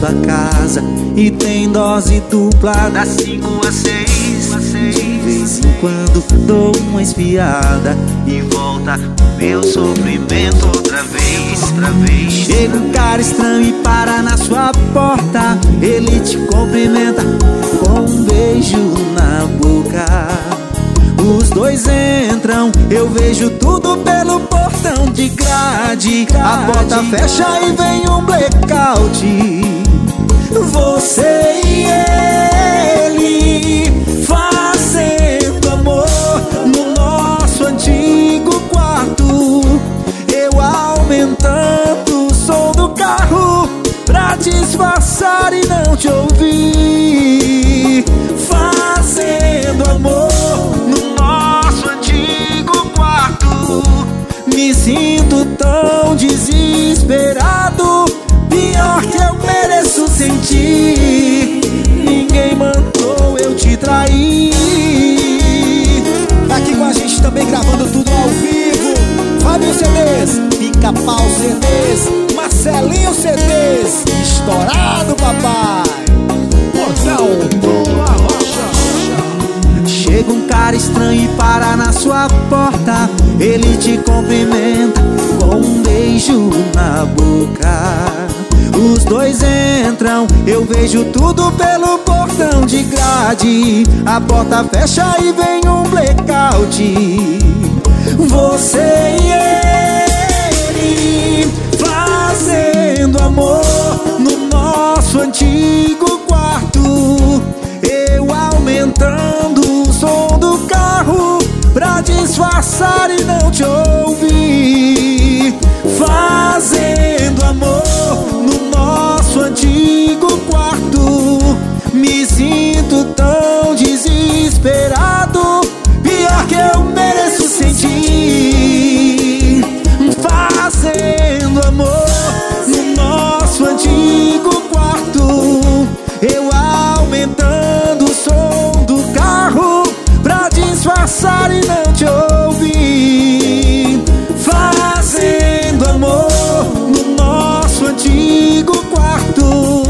sua casa e tem dose dupla das 5 a 6. De vez em quando dou uma espiada e volta meu sofrimento outra vez, outra vez. Chega um cara estranho e para na sua porta, ele te cumprimenta com um beijo na boca. Os dois entram, eu vejo tudo pelo portão de grade. A porta fecha e vem um blackout. Você e ele fazendo amor no nosso antigo quarto. Eu aumentando o som do carro pra disfarçar e não te ouvir. Trair. Tá aqui com a gente também gravando tudo ao vivo. Fábio CDs, Pica-Pau CDs, Marcelinho CDs. Estourado, papai. Portal do Arrocha. Chega um cara estranho e para na sua porta. Ele te cumprimenta com um beijo na boca. Os dois entram, eu vejo tudo pelo portão de grade. A porta fecha e vem um blackout. Você e ele fazendo amor no nosso antigo quarto. Eu aumentando o som do carro pra disfarçar e não aumentando o som do carro pra disfarçar e não te ouvir. Fazendo amor no nosso antigo quarto.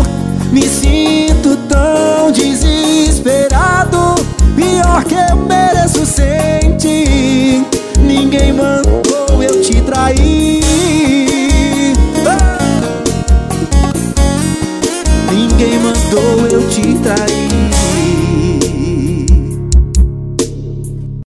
Me sinto tão desesperado, pior que eu mereço sentir. Ninguém mandou eu te trair. Quem mandou eu te trair.